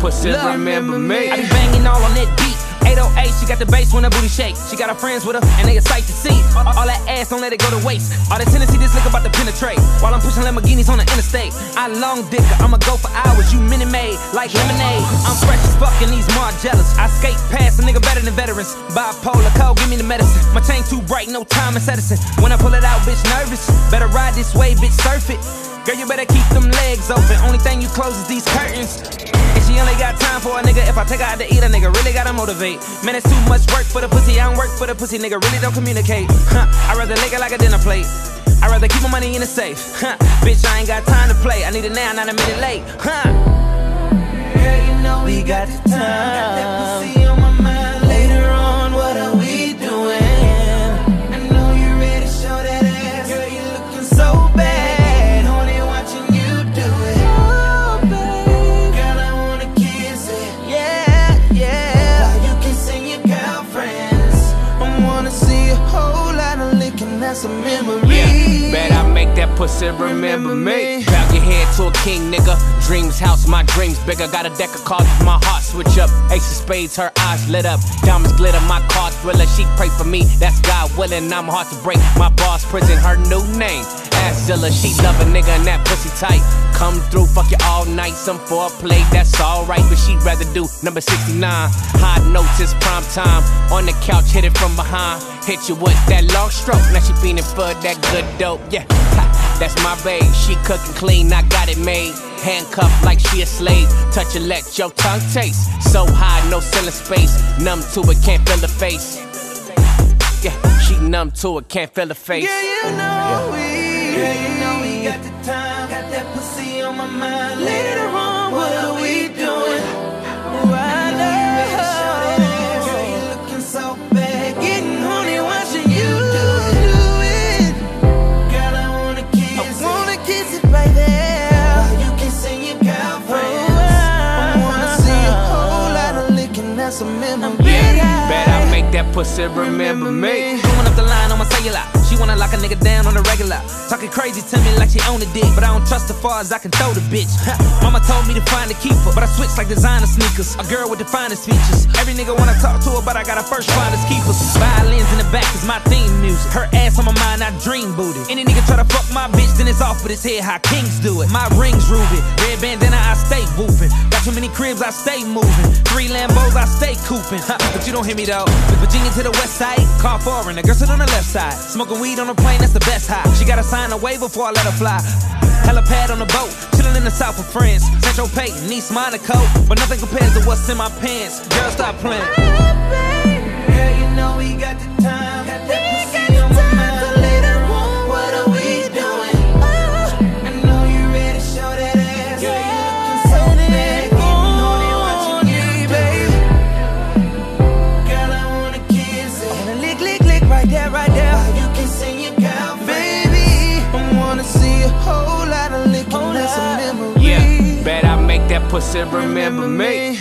pussy remember me. I be banging all on that beat. 808, she got the bass when her booty shake. She got her friends with her, and they a sight to see. All, all that ass, don't let it go to waste. All the Tennessee, this liquor about to penetrate. While I'm pushing Lamborghinis on the interstate. I long dicker, I'ma go for hours. You mini made like lemonade. I'm fresh as fuck and these Margielas. I skate past a nigga better than veterans. Bipolar code, give me the medicine. My chain too bright, no time in Edison. When I pull it out, bitch nervous. Better ride this way, bitch surf it. Girl, you better keep them legs open. Only thing you close is these curtains. And she only got time for a nigga. If I take her out to eat, a nigga really gotta motivate. Man, it's too much work for the pussy. I don't work for the pussy, nigga. Really don't communicate. Huh, I rather lick it like a dinner plate. I rather keep my money in the safe. Huh, bitch, I ain't got time to play. I need it now, not a minute late. Huh. Girl, you know we got the time. That's a memory. Yeah, bet I make that pussy remember me. Bow your head to a king, nigga. Dreams house, my dreams bigger. Got a deck of cards, my heart switch up. Ace of spades, her eyes lit up. Diamonds glitter, my car thriller. She pray for me, that's God willing. I'm hard to break. My boss prison, her new name. Zilla, she love a nigga and that pussy tight. Come through, fuck you all night. Some foreplay, that's alright. But she'd rather do number 69. High notes, it's prime time. On the couch, hit it from behind. Hit you with that long stroke. Now she feeling for that good dope. Yeah, ha, that's my babe. She cooking clean, I got it made. Handcuffed like she a slave. Touch and let your tongue taste. So high, no ceiling space. Numb to it, can't feel the face. Yeah, she numb to it, can't feel the face. Yeah, you know we, yeah, you know we got the That's a memory. Yeah, bet I make that pussy remember me. Going up the line on my cellular. She wanna lock a nigga down on the regular. Talking crazy to me like she own a dick. But I don't trust her far as I can throw the bitch. Mama told me to find a keeper. But I switched like designer sneakers. A girl with the finest features. Every nigga wanna talk to her, but I gotta first find his keepers. Violins in the back is my theme music. Her ass on my mind, I dream booty. Any nigga try to fuck my bitch, then it's off with his head. How kings do it. My rings ruby. Red bandana, I stay whooping. Got too many cribs, I stay moving. Three Lambos, I stay cooping. But you don't hear me though. Virginia to the west side, car foreign. The girl sit on the left side. Smoking weed on the plane, that's the best high. She gotta sign a waiver before I let her fly. Helipad on the boat, chillin' in the south of France. Saint-Tropez, Nice, Monaco. But nothing compares to what's in my pants. Girl, stop playing. Pussy remember me.